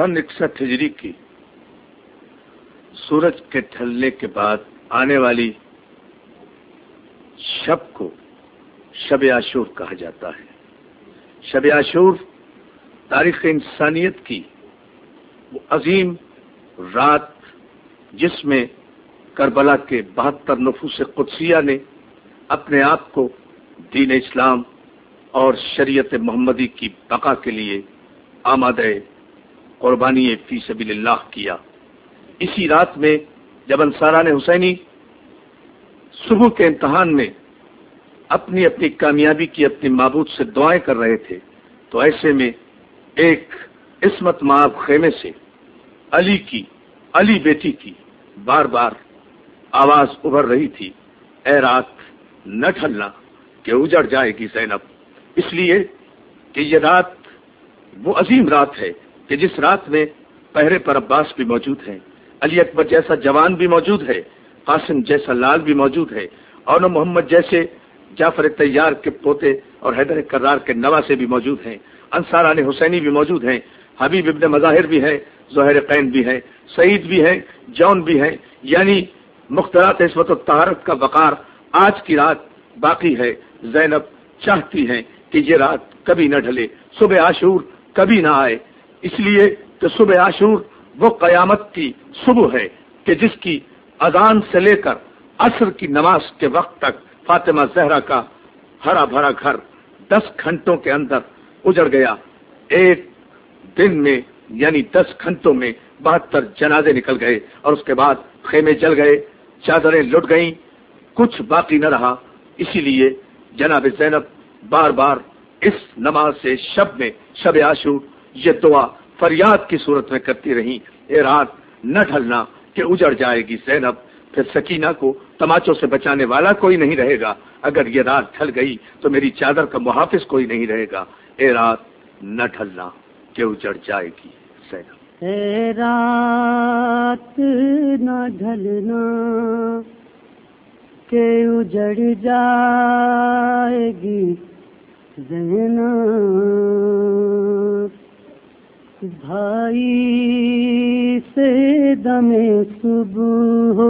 سن اکسٹھ ہجری کی۔ سورج کے ڈھلنے کے بعد آنے والی شب کو شب عاشور کہا جاتا ہے۔ شب عاشور تاریخ انسانیت کی وہ عظیم رات جس میں کربلا کے بہتر نفوس قدسیہ نے اپنے آپ کو دین اسلام اور شریعت محمدی کی بقا کے لیے آماد قربانی فی سبیل اللہ کیا۔ اسی رات میں جب انصاران حسینی صبح کے امتحان میں اپنی اپنی کامیابی کی اپنی معبود سے دعائیں کر رہے تھے، تو ایسے میں ایک عصمت معاب خیمے سے علی کی، علی بیٹی کی بار بار آواز ابھر رہی تھی۔ اے رات، نہ ڈھلنا کہ اجڑ جائے گی زینب۔ اس لیے کہ یہ رات وہ عظیم رات ہے۔ کہ جس رات میں پہرے پر عباس بھی موجود ہیں، علی اکبر جیسا جوان بھی موجود ہے، قاسم جیسا لال بھی موجود ہے، اور محمد جیسے جعفر تیار کے پوتے اور حیدر کرار کے نوا سے بھی موجود ہیں انصاران حسینی بھی موجود ہیں، حبیب ابن مظاہر بھی ہے ظہر قین بھی ہے سعید بھی ہے جون بھی ہے یعنی مختلف عصمت و تہارت کا وقار آج کی رات باقی ہے، زینب چاہتی ہیں کہ یہ رات کبھی نہ ڈھلے، صبح عاشور کبھی نہ آئے۔ اس لیے کہ صبح عاشور وہ قیامت کی صبح ہے کہ جس کی اذان سے لے کر عصر کی نماز کے وقت تک فاطمہ زہرا کا ہرا بھرا گھر دس گھنٹوں کے اندر اجڑ گیا۔ ایک دن میں یعنی دس گھنٹوں میں بہتر جنازے نکل گئے اور اس کے بعد خیمے جل گئے، چادریں لٹ گئیں، کچھ باقی نہ رہا۔ اسی لیے جناب زینب بار بار اس نماز سے شب میں، شب آشو یہ دعا فریاد کی صورت میں کرتی رہی اے رات نہ ڈھلنا کہ اجڑ جائے گی زینب۔ پھر سکینہ کو تماچوں سے بچانے والا کوئی نہیں رہے گا۔ اگر یہ رات ڈھل گئی تو میری چادر کا محافظ کوئی نہیں رہے گا۔ اے رات نہ ڈھلنا کہ اجڑ جائے گی زینب۔ اے رات نہ ڈھلنا کہ اجڑ جائے گی زینب۔ بھائی سے دم صبح ہو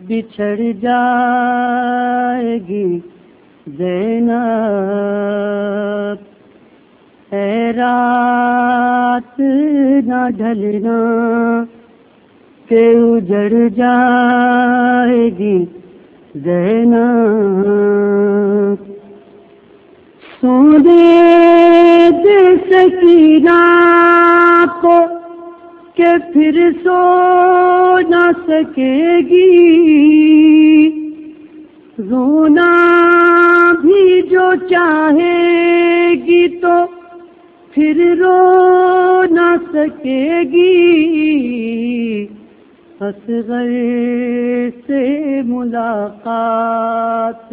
بچھڑ جائے گی اے رات نہ ڈھلنا کہ اجڑ جائے گی زینا سونے سکینہ کو کہ پھر سو نہ سکے گی رونا بھی جو چاہے گی تو پھر رو نہ سکے گی اصغر سے ملاقات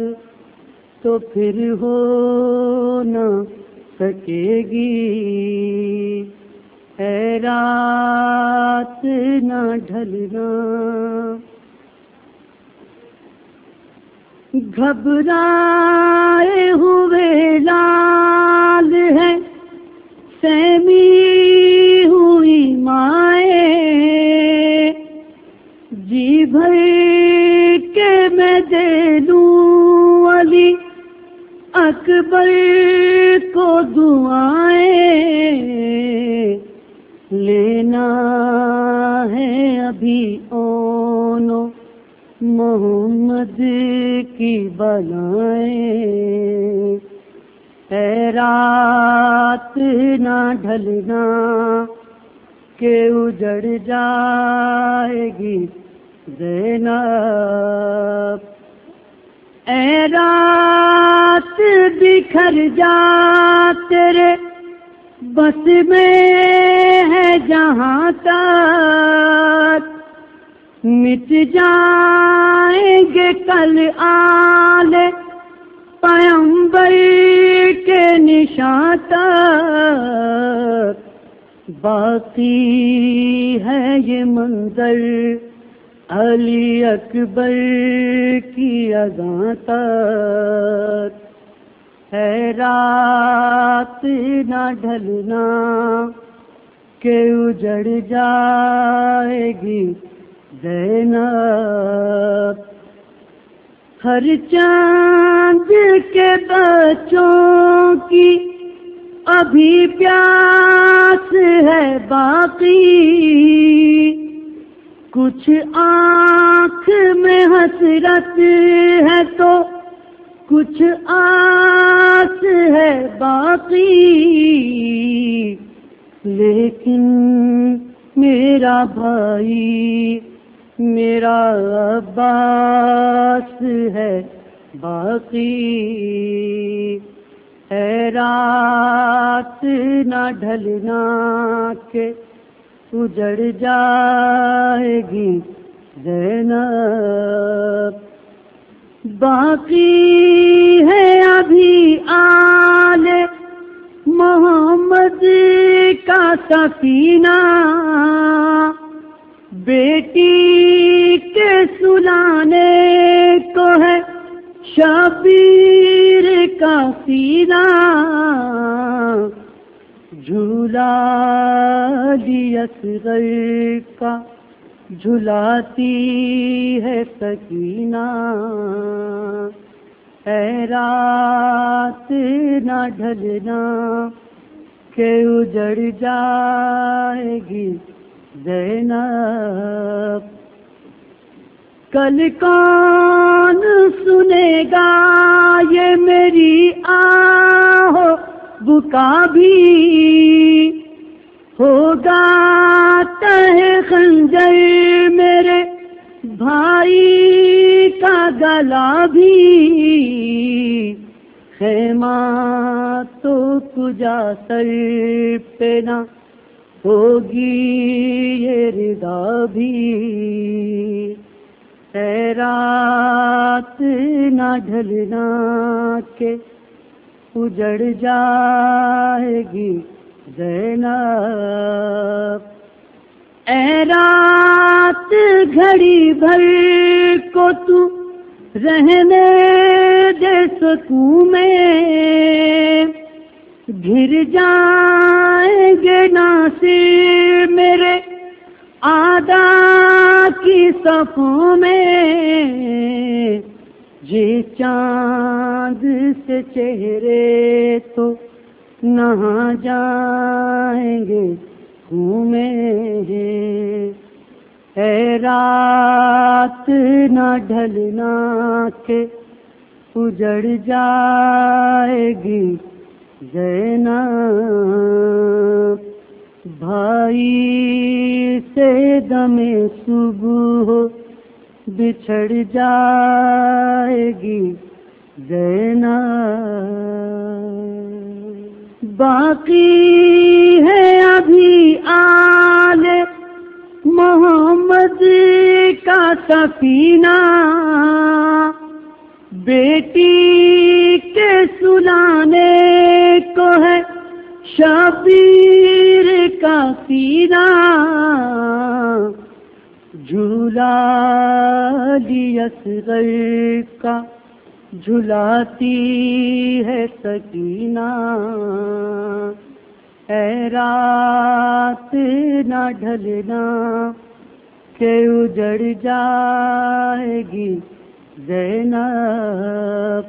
تو پھر ہو نہ سکے گی۔ رات نہ ڈھلنا۔ گھبرائے ہوئے لال ہے سہمی ہوئی مائیں۔ جی بھر اکبر کو دعائیں لینا ہے ابھی اونو محمد کی بلائیں۔ اے رات نہ ڈھلنا کہ اجڑ جائے گی زینب۔ اے رات بکھر جا تیرے بس میں ہے جہاں تک۔ مٹ جائیں گے کل آل پیمبر کے نشان تک۔ باقی ہے یہ منظر علی اکبر کی اگاں تک۔ ہے رات نہ ڈھلنا کہ اجڑ جائے گی زینب۔ ہر چاند کے بچوں کی ابھی پیاس ہے باقی۔ کچھ آنکھ میں حسرت ہے تو کچھ آس ہے باقی، لیکن میرا بھائی، میرا عباس ہے باقی۔ ہے رات نہ ڈھلنا کے اجڑ جائے گی زینب۔ باقی ہے ابھی آل محمد کا سفینہ۔ بیٹی کے سلانے کو ہے شبیر کا سینہ۔ جھولا اصغر کا جھلاتی ہے سکینہ۔ اے رات نہ ڈھلنا کہ اجڑ جائے گی زینب۔ کل کون سنے گا یہ میری آہ بکا بھی ہوگا تہ خنجر میرے بھائی کا گلا بھی۔ خیمہ تو کجا سر پہ نہ ہوگی یہ ردا بھی۔ رات نہ ڈھلنا کے اجڑ جائے گی زینب۔ اے رات گھڑی بھر کو تو رہنے دے سکوں میں۔ گر جائیں گے ناصر میرے آدا کی صفوں میں۔ جی چاند سے چہرے تو نہ جائیں گے۔ گھومے اے رات نہ ڈھلنا کے اجڑ جائے گی زینا بھائی سے دم صبح بچھڑ جائے گی زینا باقی ہے ابھی آل محمد کا سفینہ۔ بیٹی کے سلانے کو ہے شبیر کا سینہ۔ جھولا اصغر کا جھلاتی ہے سکینہ۔ اے رات نہ ڈھلنا کہ اجڑ جائے گی زینب۔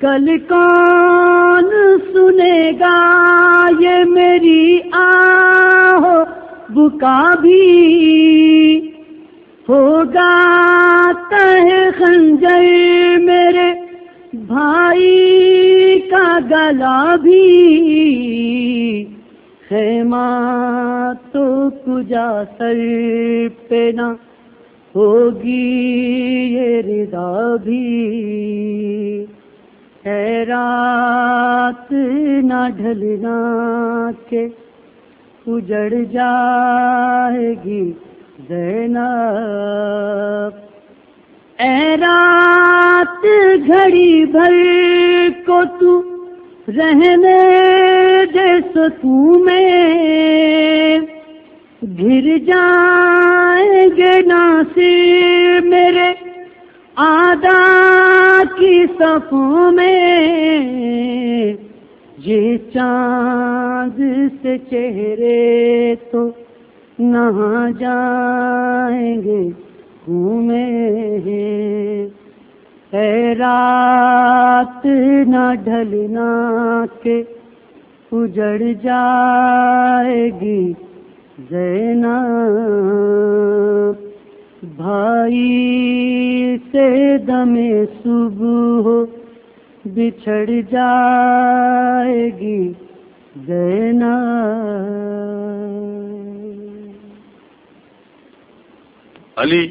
کل کون سنے گا یہ میری آہ بکا بھی ہوگا۔ تہ خنجر میرے بھائی کا گلا بھی۔ خیمہ تو کجا سر پہ نہ ہوگی یہ ردا بھی۔ ہے رات نہ ڈھلنا کے اجڑ جائے گی زینب۔ اے رات گھڑی بھر کو تو رہنے دے سکوں میں۔ گر جائیں گے ناصر میرے آدا کی صفوں میں۔ یہ چاند سے چہرے تو نہ جائیں گے۔ گھومے اے رات نہ ڈھلنا کے اجڑ جائے گی زینا بھائی سے دم صبح بچھڑ جائے گی زینا علی